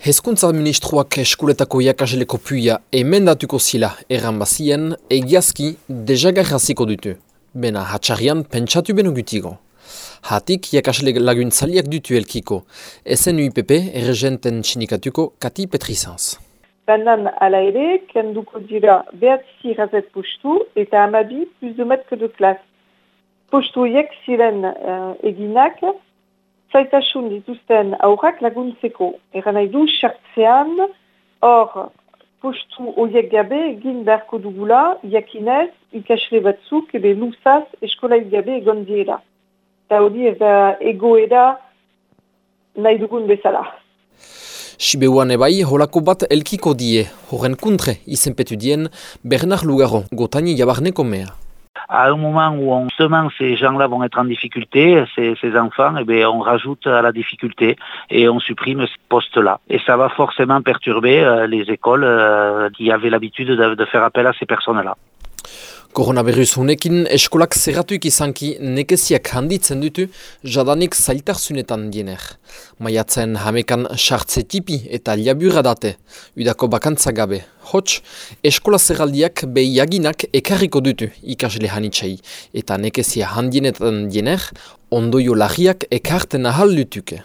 Hezkuntza ministroak eskuletako jakaseleko puia emendatuko zila erran bazien, egiazki dejagarraziko dutu. Bena hatxarian pentsatu beno gutigo. Hatik jakasle laguntzaliak dutu elkiko. Ezen UIPP erregenten txinikatuko Kati Petrizanz. Banan ala ere, kenduko dira behatzi razet postu eta amabi plus de metke de klas. Postu ziren uh, eginak, zaitasun dituzten aurrak laguntzeko. Eran nahi du, sartzean, hor, postu oiek gabe, egin beharko dugula, jakinez, ikasle batzuk, ebe luzaz, eskolai gabe egon diera. Eta hori eba egoera nahi dugun bezala. Sibeuan ebai, holako bat elkiko die, horren kuntre, izenpetu dien, Bernard Lugaro, gotani jabarneko mea à un moment où on ces gens-là vont être en difficulté, ces, enfants, et eh bien, on rajoute à la difficulté et on supprime ce poste-là. Et ça va forcément perturber euh, les écoles euh, qui avaient l'habitude de, de faire appel à ces personnes-là. Koronavirus honekin eskolak zerratuik izanki nekeziak handitzen dutu jadanik zailtarzunetan diener. Maiatzen hamekan sartze tipi eta liaburra date, udako bakantza gabe. Hots, eskola zerraldiak behiaginak ekarriko dutu ikasle hanitxai, eta nekezia handienetan diener, ondoio lagiak ekarten ahal dutuke.